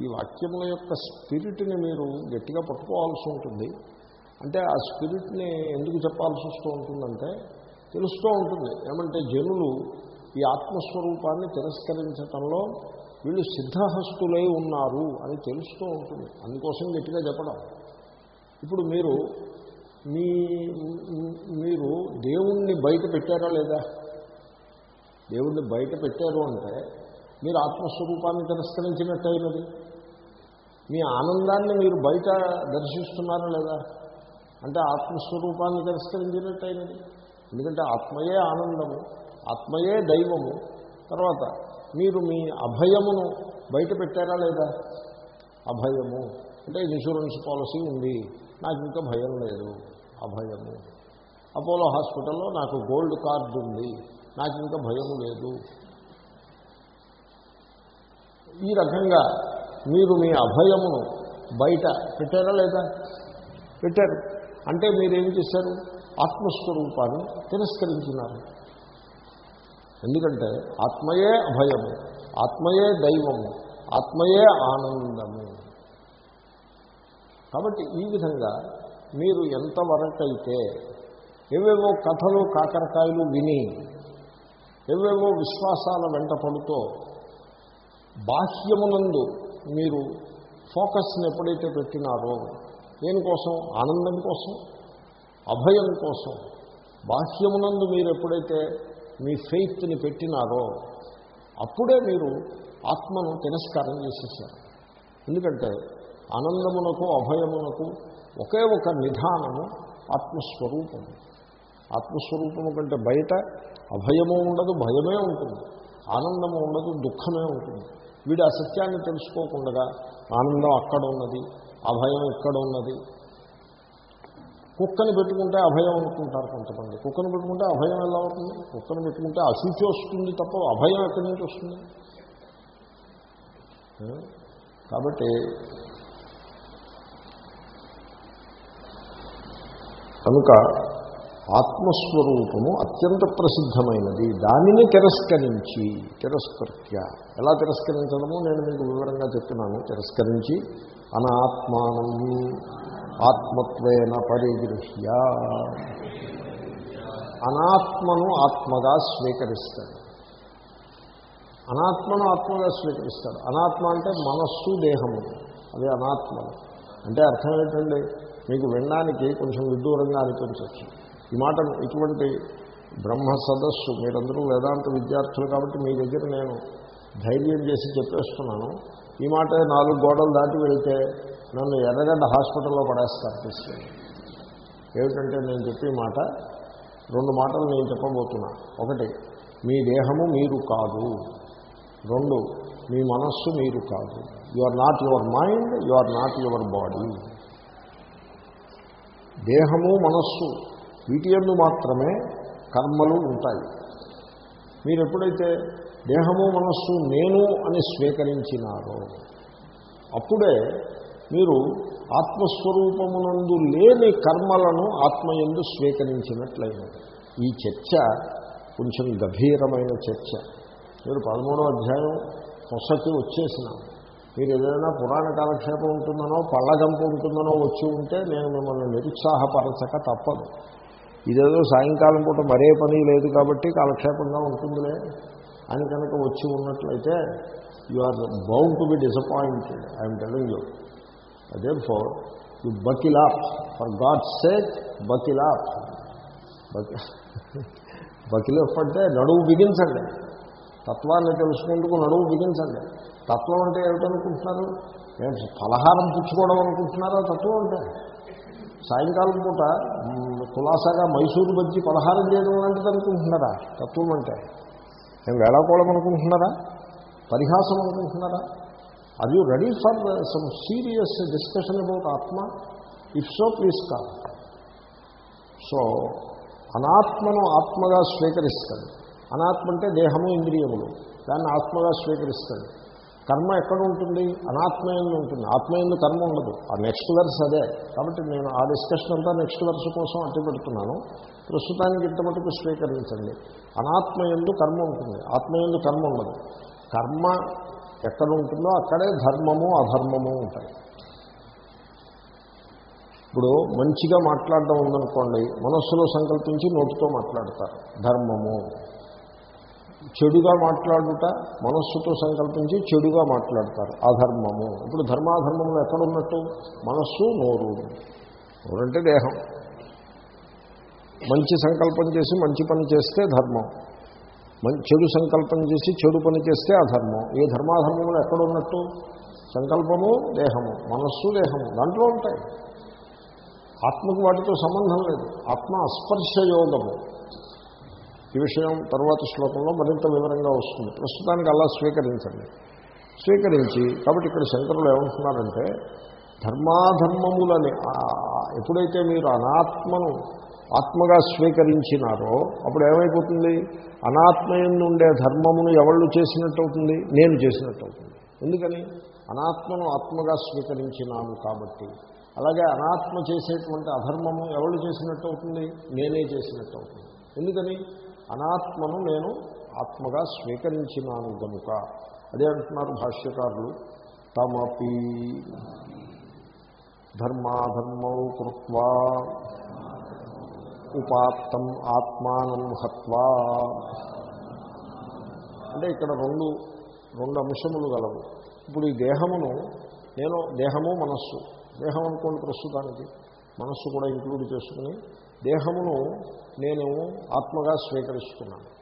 ఈ వాక్యముల యొక్క స్పిరిట్ని మీరు గట్టిగా పట్టుకోవాల్సి ఉంటుంది. అంటే ఆ స్పిరిట్ని ఎందుకు చెప్పాల్సి వస్తూ ఉంటుందంటే తెలుస్తూ ఉంటుంది. ఏమంటే జనులు ఈ ఆత్మస్వరూపాన్ని తిరస్కరించటంలో వీళ్ళు సిద్ధహస్తులై ఉన్నారు అని తెలుస్తూ ఉంటుంది. అందుకోసం గట్టిగా చెప్పడం. ఇప్పుడు మీరు మీ మీరు దేవుణ్ణి బయట పెట్టారా లేదా? దేవుణ్ణి బయట పెట్టారు అంటే మీరు ఆత్మస్వరూపాన్ని తిరస్కరించినట్టయినది మీ ఆనందాన్ని మీరు బయట దర్శిస్తున్నారా లేదా? అంటే ఆత్మస్వరూపాన్ని తిరస్కరించినట్టయినది ఎందుకంటే ఆత్మయే ఆనందము ఆత్మయే దైవము. తర్వాత మీరు మీ అభయమును బయట పెట్టారా లేదా? అభయము. అంటే ఇన్సూరెన్స్ పాలసీ ఉంది. నాకు ఇంకా భయం లేదు. అభయము. అపోలో హాస్పిటల్లో నాకు గోల్డ్ కార్డు ఉంది. నాకు ఇంకా భయం లేదు. ఈ రకంగా మీరు మీ అభయమును బయట పెట్టారా లేదా? పెట్టారు. అంటే మీరేం చేశారు? ఆత్మస్వరూపాన్ని తిరస్కరించినారు. ఎందుకంటే ఆత్మయే అభయము ఆత్మయే దైవము ఆత్మయే ఆనందము. కాబట్టి ఈ విధంగా మీరు ఎంతవరకైతే ఏవేవో కథలు కాకరకాయలు విని ఏవేవో విశ్వాసాల వెంట పడుతూ బాహ్యమునందు మీరు ఫోకస్ని ఎప్పుడైతే పెట్టినారో దేనికోసం? ఆనందం కోసం. అభయం కోసం. బాహ్యమునందు మీరు ఎప్పుడైతే మీ ఫెయిత్ని పెట్టినారో అప్పుడే మీరు ఆత్మను తిరస్కారం చేసేసారు. ఎందుకంటే ఆనందమునకు అభయమునకు ఒకే ఒక నిధానము ఆత్మస్వరూపము ఆత్మస్వరూపము కంటే బయట అభయము ఉండదు భయమే ఉంటుంది. ఆనందము ఉండదు దుఃఖమే ఉంటుంది. వీడు ఆ సత్యాన్ని తెలుసుకోకుండా ఆనందం అక్కడ ఉన్నది అభయం ఇక్కడ ఉన్నది కుక్కని పెట్టుకుంటే అభయం అనుకుంటారు కొంతమంది. కుక్కను పెట్టుకుంటే అభయం ఎలా అవుతుంది? కుక్కను పెట్టుకుంటే అశుచి వస్తుంది తప్ప అభయం ఎక్కడి నుంచి వస్తుంది? కాబట్టి కనుక ఆత్మస్వరూపము అత్యంత ప్రసిద్ధమైనది. దానిని తిరస్కరించి తిరస్కృత్య. ఎలా తిరస్కరించడమో? నేను మీకు వివరంగా చెప్తున్నాను. తిరస్కరించి అనాత్మానం. ఆత్మత్వేన పరిగృహ్య అనాత్మను ఆత్మగా స్వీకరిస్తాడు. అనాత్మను ఆత్మగా స్వీకరిస్తాడు. అనాత్మ అంటే మనస్సు దేహము. అదే అనాత్మలు అంటే అర్థం ఏంటండి? మీకు వినడానికి కొంచెం విదూరంగా అనిపించవచ్చు. ఈ మాట ఇటువంటి బ్రహ్మ సదస్సు మీరందరూ వేదాంత విద్యార్థులు కాబట్టి మీ దగ్గర నేను ధైర్యం చేసి చెప్పేస్తున్నాను. ఈ మాట నాలుగు గోడలు దాటి వెళ్తే నన్ను ఎర్రగడ్డ హాస్పిటల్లో పడేస్తారు తీసుకెళ్ళి ఏమిటంటే నేను చెప్పే మాట రెండు మాటలు నేను చెప్పబోతున్నా. ఒకటి మీ దేహము మీరు కాదు. రెండు మీ మనస్సు మీరు కాదు. You are not your mind you are not your body దేహము మనస్సు వీటి ఎందు మాత్రమే కర్మలు ఉంటాయి. మీరు ఎప్పుడైతే దేహము మనస్సు నేను అని స్వీకరించినారో అప్పుడే మీరు ఆత్మస్వరూపమునందు లేని కర్మలను ఆత్మయందు స్వీకరించినట్లయినది ఈ చర్చ కొంచెం గభీరమైన చర్చ. మీరు పదమూడో అధ్యాయం పొసకి వచ్చేసిన మీరు ఏదైనా పురాణ కాలక్షేపం ఉంటుందనో పళ్ళగంపు ఉంటుందనో వచ్చి ఉంటే నేను మిమ్మల్ని నిరుత్సాహపరచక తప్పదు. ఇదేదో సాయంకాలం పూట మరే పని లేదు కాబట్టి కాలక్షేపంగా ఉంటుందిలే అని కనుక వచ్చి ఉన్నట్లయితే you are bound to be disappointed I'm telling you అదే up. For god's for buckle up. Buckle up అంటే నడువు బిగించండి. తత్వాన్ని తెలుసుకుంటూ నడువు బిగించండి. తత్వం అంటే ఏమిటనుకుంటున్నారు? ఏం ఫలహారం పుచ్చుకోవడం అనుకుంటున్నారా? తత్వం అంటే సాయంకాలం పూట కులాసాగా మైసూరు బజ్జి పలహారం చేయడం లాంటిది అనుకుంటున్నారా? తత్వం అంటే ఏం వేళాకోవడం అనుకుంటున్నారా? పరిహాసం అనుకుంటున్నారా? Are you ready for some serious discussion about ఆత్మ if so please call so అనాత్మను ఆత్మగా స్వీకరిస్తాడు. అనాత్మ అంటే దేహము ఇంద్రియములు. దాన్ని ఆత్మగా స్వీకరిస్తాడు. కర్మ ఎక్కడ ఉంటుంది? అనాత్మయంలో ఉంటుంది. ఆత్మయందు కర్మ ఉండదు. ఆ నెక్స్ట్ వర్స్ అదే. కాబట్టి నేను ఆ డిస్కషన్ అంతా నెక్స్ట్ వర్స్ కోసం అట్టి పెడుతున్నాను. ప్రస్తుతానికి ఇంత మటుకు స్వీకరించండి. అనాత్మయందు కర్మ ఉంటుంది. ఆత్మయందు కర్మ ఉండదు. కర్మ ఎక్కడ ఉంటుందో అక్కడే ధర్మము అధర్మము ఉంటాయి. ఇప్పుడు మంచిగా మాట్లాడడం ఉందనుకోండి మనస్సులో సంకల్పించి నోటితో మాట్లాడతారు. ధర్మము. చెడుగా మాట్లాడుట మనస్సుతో సంకల్పించి చెడుగా మాట్లాడతారు. అధర్మము. ఇప్పుడు ధర్మాధర్మములు ఎక్కడున్నట్టు? మనస్సు నోరు. నోరంటే దేహం. మంచి సంకల్పం చేసి మంచి పని చేస్తే ధర్మం. చెడు సంకల్పం చేసి చెడు పని చేస్తే అధర్మం ఏ ధర్మాధర్మములు ఎక్కడున్నట్టు సంకల్పము దేహము. మనస్సు దేహము. దాంట్లో ఉంటాయి. ఆత్మకు వాటితో సంబంధం లేదు. ఆత్మ అస్పర్శయోగము ఈ విషయం తర్వాత శ్లోకంలో మరింత వివరంగా వస్తుంది. ప్రస్తుతానికి అలా స్వీకరించండి. స్వీకరించి కాబట్టి ఇక్కడ శంకరులు ఏమంటున్నారంటే ధర్మాధర్మములని ఎప్పుడైతే మీరు అనాత్మను ఆత్మగా స్వీకరించినారో అప్పుడు ఏమైపోతుంది? అనాత్మయందు ఉండే ధర్మమును ఎవళ్ళు చేసినట్టు అవుతుంది నేను చేసినట్టు అవుతుంది ఎందుకని? అనాత్మను ఆత్మగా స్వీకరించినాను కాబట్టి. అలాగే అనాత్మ చేసేటువంటి అధర్మము ఎవళ్ళు చేసినట్టు అవుతుంది నేనే చేసినట్టు అవుతుంది ఎందుకని? అనాత్మను నేను ఆత్మగా స్వీకరించినాను గనుక. అదే అంటున్నారు భాష్యకారులు. తమపి ధర్మాధర్మౌ కృత్వా ఉపాత్తం ఆత్మానం హత్వా. అంటే ఇక్కడ రెండు రెండు అంశములు గలవు. ఇప్పుడు ఈ దేహమును నేను దేహము మనస్సు. దేహం అనుకోండి ప్రస్తుతానికి. మనస్సు కూడా ఇంక్లూడ్ చేసుకుని దేహమును నేను ఆత్మగా స్వీకరిస్తున్నాను.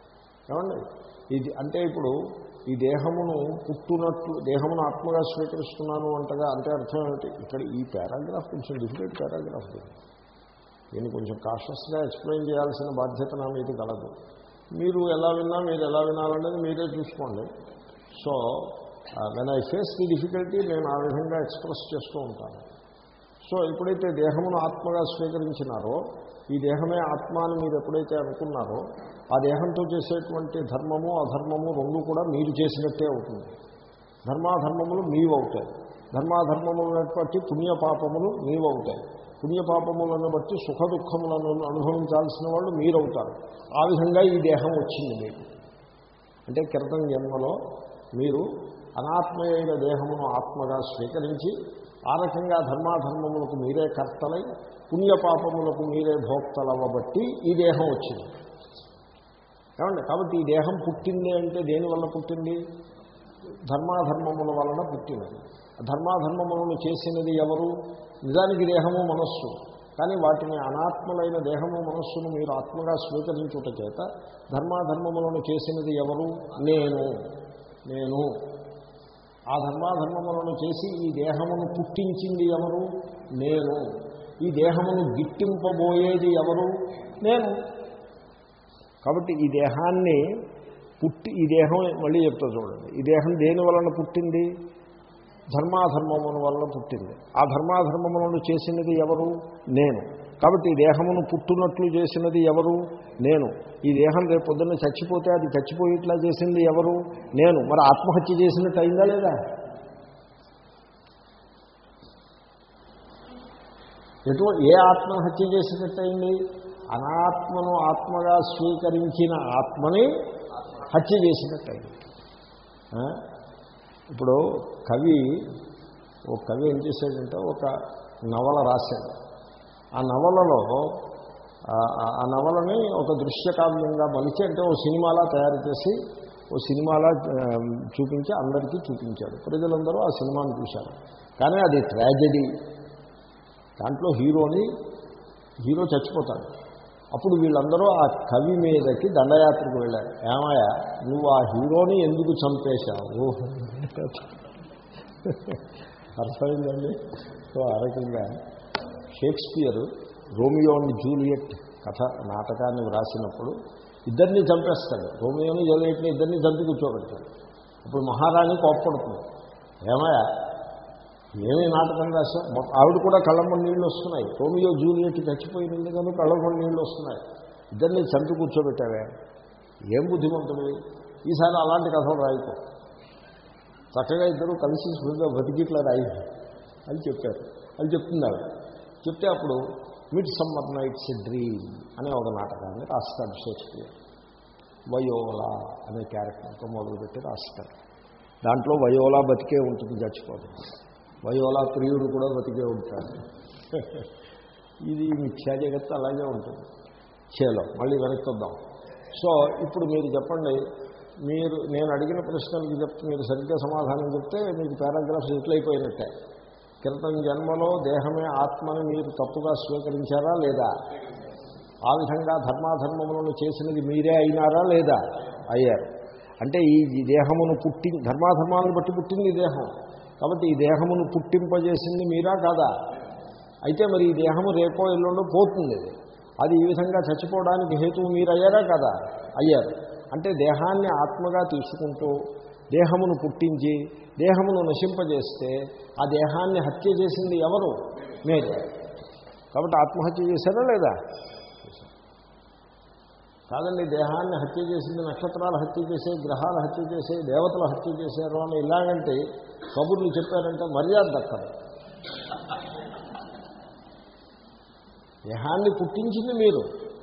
ఏమండి? ఇది అంటే ఇప్పుడు ఈ దేహమును పుట్టునట్లు దేహమును ఆత్మగా స్వీకరిస్తున్నాను అంటగా అంటే అర్థం ఏమిటి? ఇక్కడ ఈ పారాగ్రాఫ్ కొంచెం డిఫరెంట్ పారాగ్రాఫ్ దీన్ని కొంచెం కాషస్గా ఎక్స్ప్లెయిన్ చేయాల్సిన బాధ్యత నా మీద కలదు. మీరు ఎలా విన్నా మీరు ఎలా వినాలనేది మీరే చూసుకోండి. So when I face the difficulty నేను ఆ విధంగా ఎక్స్ప్రెస్ చేస్తూ ఉంటాను. సో ఎప్పుడైతే దేహమును ఆత్మగా స్వీకరించినారో ఈ దేహమే ఆత్మ అని మీరు ఎప్పుడైతే అనుకున్నారో ఆ దేహంతో చేసేటువంటి ధర్మము అధర్మము రెండు కూడా మీరు చేసినట్టే అవుతుంది. ధర్మాధర్మములు మీవవుతాయి ధర్మాధర్మములను బట్టి పుణ్యపాపములు నీవవుతాయి పుణ్యపాపములను బట్టి సుఖ దుఃఖములను అనుభవించాల్సిన వాళ్ళు మీరవుతారు. ఆ విధంగా ఈ దేహం వచ్చింది మీకు. అంటే క్రితం జన్మలో మీరు అనాత్మయైన దేహమును ఆత్మగా స్వీకరించి ఆ రకంగా ధర్మాధర్మములకు మీరే కర్తలై పుణ్యపాపములకు మీరే భోక్తలవ్వబట్టి ఈ దేహం వచ్చింది. ఏమండి? కాబట్టి ఈ దేహం పుట్టింది అంటే దేనివల్ల పుట్టింది? ధర్మాధర్మముల వలన పుట్టినది ధర్మాధర్మములను చేసినది ఎవరు? నిజానికి దేహము మనస్సు. కానీ వాటిని అనాత్మలైన దేహము మనస్సును మీరు ఆత్మగా స్వీకరించుట చేత ధర్మాధర్మములను చేసినది ఎవరు? నేను. నేను. ఆ ధర్మాధర్మములను చేసి ఈ దేహమును పుట్టించింది ఎవరు? నేను. ఈ దేహమును గిట్టింపబోయేది ఎవరు? నేను. కాబట్టి ఈ దేహాన్ని పుట్టి ఈ దేహం మళ్ళీ చెప్తా చూడండి. ఈ దేహం దేని వలన పుట్టింది? ధర్మాధర్మముల వలన పుట్టింది. ఆ ధర్మాధర్మములను చేసినది ఎవరు? నేను. కాబట్టి ఈ దేహమును పుట్టునట్లు చేసినది ఎవరు? నేను. ఈ దేహం రేపు పొద్దున్న చచ్చిపోతే అది చచ్చిపోయేట్లా చేసింది ఎవరు? నేను. మరి ఆత్మహత్య చేసినట్టు అయిందా లేదా? ఎటు ఏ ఆత్మహత్య చేసినట్టు అయింది? అనాత్మను ఆత్మగా స్వీకరించిన ఆత్మని హత్య చేసినట్టు అయింది. ఇప్పుడు కవి ఒక కవి ఏం చేశాడంటే ఒక నవల రాశాడు. ఆ నవలలో ఆ- నవలని ఒక దృశ్యకావ్యంగా మలిచి అంటే ఓ సినిమాలా తయారు చేసి ఓ సినిమాలా చూపించి అందరికీ చూపించాడు. ప్రజలందరూ ఆ సినిమాను చూశారు. కానీ అది ట్రాజడీ. దాంట్లో హీరోని హీరో చచ్చిపోతాడు. అప్పుడు వీళ్ళందరూ ఆ కవి మీదకి దండయాత్రకు వెళ్ళారు. ఏమయ్యా నువ్వు ఆ హీరోని ఎందుకు చంపేశావు? అర్థమైందండి? సో ఆ రకంగా షేక్స్పియర్ రోమియో అండ్ జూలియట్ కథ నాటకాన్ని వ్రాసినప్పుడు ఇద్దరిని చంపేస్తాడు. రోమియోని జూలియట్ని ఇద్దరిని చంపి కూర్చోబెడతాడు. అప్పుడు మహారాణి కోప్పడుతుంది. ఏమయ్యా ఏమీ నాటకం రాశాం. ఆవిడ కూడా కళ్ళమ్మ నీళ్ళు వస్తున్నాయి. రోమియో జూలియట్ చచ్చిపోయింది కానీ కళ్ళమ్మ నీళ్ళు వస్తున్నాయి. ఇద్దరిని చంపి కూర్చోబెట్టావే. ఏం బుద్ధిమంతుడివి? ఈసారి అలాంటి కథలు రాయిపో. చక్కగా ఇద్దరు కలిసి శుభ్రంగా బతికిట్లా రాయి అని చెప్పారు. అది చెప్తుంది ఆవిడ చెప్తే అప్పుడు మిడ్ సమ్మర్ నైట్స్ డ్రీమ్ అనే ఒక నాటకాన్ని రాస్తాడు షేక్స్పియర్. వయోలా అనే క్యారెక్టర్తో మొదలుపెట్టి రాస్తాడు. దాంట్లో వయోలా బతికే ఉంటుంది చచ్చిపోతుంది. వయోలా ప్రియుడు కూడా బతికే ఉంటాడు. ఇది మిథ్యా జగత్తు అలాగే ఉంటుంది. చేలో మళ్ళీ వెనక్కి వద్దాం సో ఇప్పుడు మీరు చెప్పండి మీరు నేను అడిగిన ప్రశ్నలకు చెప్తే మీరు సరిగ్గా సమాధానం చెప్తే మీకు పారాగ్రాఫ్స్ ఎట్లయిపోయినట్టే క్రితం జన్మలో దేహమే ఆత్మని మీరు తప్పుగా స్వీకరించారా లేదా? ఆ విధంగా ధర్మాధర్మములను చేసినది మీరే అయినారా లేదా? అయ్యారు. అంటే ఈ దేహమును పుట్టి ధర్మాధర్మాలను బట్టి పుట్టింది ఈ దేహం. కాబట్టి ఈ దేహమును పుట్టింపజేసింది మీరా కాదా? అయితే మరి ఈ దేహము రేపో ఎల్లుండో పోతుంది అది ఈ విధంగా చచ్చిపోవడానికి హేతువు మీరయ్యారా కదా? అయ్యారు. అంటే దేహాన్ని ఆత్మగా తీసుకుంటూ దేహమును పుట్టించి దేహమును నశింపజేస్తే ఆ దేహాన్ని హత్య చేసింది ఎవరు? మీరే. కాబట్టి ఆత్మహత్య చేశారా లేదా? కాదండి దేహాన్ని హత్య చేసింది నక్షత్రాలు హత్య చేసే గ్రహాలు హత్య చేసే దేవతలు హత్య చేశారు అని ఇలాగంటే కబుర్లు చెప్పారంటే మర్యాద దక్కదు. దేహాన్ని పుట్టించింది మీరు.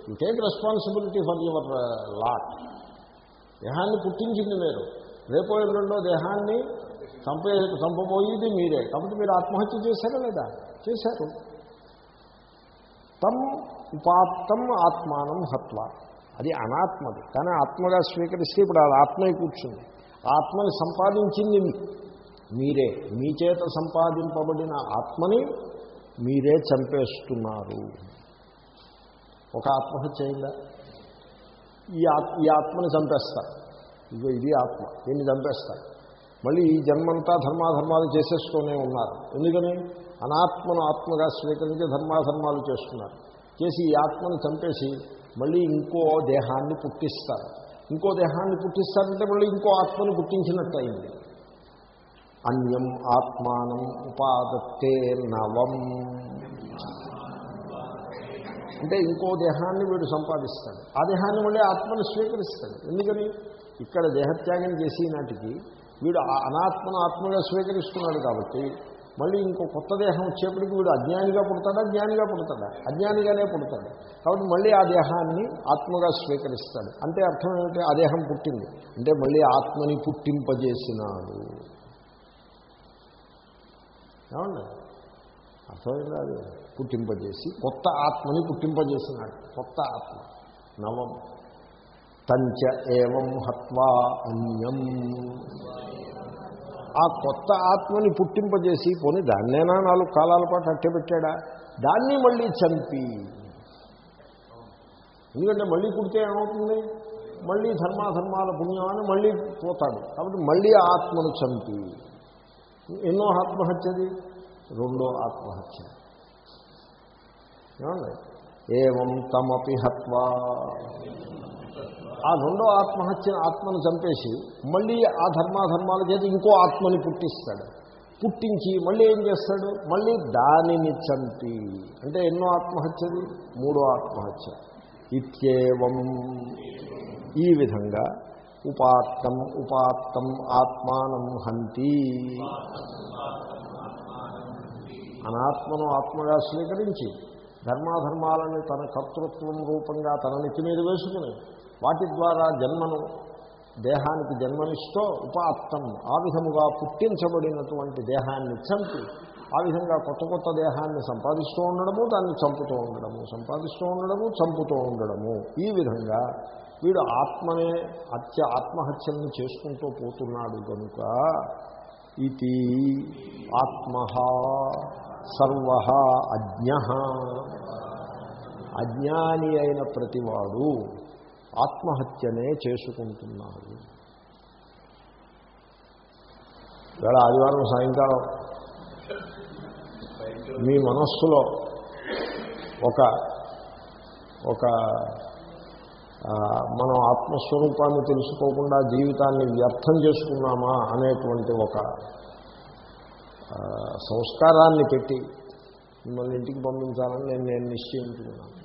You take responsibility for your lot దేహాన్ని పుట్టించింది మీరు. రేపో ఎల్లుండో దేహాన్ని చంపే చంపబోయేది మీరే. కాబట్టి మీరు ఆత్మహత్య చేశారా లేదా? చేశారు. తం ఉపాత్తం ఆత్మానం హత్వ. అది అనాత్మది. కానీ ఆత్మగా స్వీకరిస్తే ఇప్పుడు అది ఆత్మయి కూర్చుంది. ఆత్మని సంపాదించింది మీరే. మీ చేత సంపాదింపబడిన ఆత్మని మీరే చంపేస్తున్నారు. ఒక ఆత్మహత్య అయిందా? ఈ ఆత్మ ఈ ఆత్మని చంపేస్తారు ఇదిగో ఇది ఆత్మ. దీన్ని చంపేస్తారు మళ్ళీ ఈ జన్మంతా ధర్మాధర్మాలు చేసేస్తూనే ఉన్నారు. ఎందుకని? అనాత్మను ఆత్మగా స్వీకరించి ధర్మాధర్మాలు చేస్తున్నారు. చేసి ఈ ఆత్మను చంపేసి మళ్ళీ ఇంకో దేహాన్ని పుట్టిస్తారు. ఇంకో దేహాన్ని పుట్టిస్తారంటే మళ్ళీ ఇంకో ఆత్మను పుట్టించినట్టు అయింది అన్యం ఆత్మానం ఉపాదత్తే నవం. అంటే ఇంకో దేహాన్ని వీడు సంపాదిస్తాడు. ఆ దేహాన్ని మళ్ళీ ఆత్మను స్వీకరిస్తాడు. ఎందుకని? ఇక్కడ దేహత్యాగం చేసి నాటికి వీడు అనాత్మను ఆత్మగా స్వీకరిస్తున్నాడు కాబట్టి మళ్ళీ ఇంకో కొత్త దేహం వచ్చేప్పటికి వీడు అజ్ఞానిగా పుడతాడా? జ్ఞానిగా పుడతాడా? అజ్ఞానిగానే పుడతాడు. కాబట్టి మళ్ళీ ఆ దేహాన్ని ఆత్మగా స్వీకరిస్తాడు. అంటే అర్థం ఏమిటి? ఆ దేహం పుట్టింది. అంటే మళ్ళీ ఆత్మని పుట్టింపజేసినాడు. ఏమండి? అర్థమైందా అది? పుట్టింపజేసి కొత్త ఆత్మని పుట్టింపజేసినాడు. కొత్త ఆత్మ. నవం. తంచ ఏవం హత్వా అన్యం. ఆ కొత్త ఆత్మని పుట్టింపజేసి పోనీ దాన్నేనా నాలుగు కాలాల పాటు అట్టబెట్టాడా దాన్ని మళ్ళీ చంపి. ఎందుకంటే మళ్ళీ పుడితే ఏమవుతుంది? మళ్ళీ ధర్మాధర్మాల పుణ్యమాన్ని మళ్ళీ పోతాడు. కాబట్టి మళ్ళీ ఆత్మను చంపి. ఎన్నో ఆత్మహత్యది? రెండో ఆత్మహత్య. ఏమండి? ఏం తమపి హత్వా? ఆ రెండో ఆత్మహత్య ఆత్మను చంపేసి మళ్ళీ ఆ ధర్మాధర్మాల చేత ఇంకో ఆత్మని పుట్టిస్తాడు. పుట్టించి మళ్ళీ ఏం చేస్తాడు? మళ్ళీ దానిని చంపి. అంటే ఎన్నో ఆత్మహత్యది మూడో ఆత్మహత్య. ఇత్యేవం. ఈ విధంగా ఉపాత్తం ఉపాత్తం ఆత్మానం హంతి. అనాత్మను ఆత్మగా స్వీకరించి ధర్మాధర్మాలను తన కర్తృత్వం రూపంగా తన నెత్తి మీద వేసుకుని వాటి ద్వారా జన్మను దేహానికి జన్మనిస్తూ ఉపాత్తం. ఆ విధముగా పుట్టించబడినటువంటి దేహాన్ని చంపి ఆ విధంగా కొత్త కొత్త దేహాన్ని సంపాదిస్తూ ఉండడము దాన్ని చంపుతూ ఉండడము సంపాదిస్తూ ఉండడము చంపుతూ ఉండడము. ఈ విధంగా వీడు ఆత్మనే హత్య ఆత్మహత్యలను చేసుకుంటూ పోతున్నాడు కనుక ఇది ఆత్మ సర్వ అజ్ఞ అజ్ఞాని అయిన ప్రతివాడు ఆత్మహత్యనే చేసుకుంటున్నాడు. ఇవాళ ఆదివారం సాయంకాలం మీ మనస్సులో ఒక ఒక మనం ఆత్మస్వరూపాన్ని తెలుసుకోకుండా జీవితాన్ని వ్యర్థం చేసుకున్నామా అనేటువంటి ఒక సంస్కారాన్ని పెట్టి మిమ్మల్ని ఇంటికి పంపించాలని నేను నేను నిశ్చయించుకున్నాను.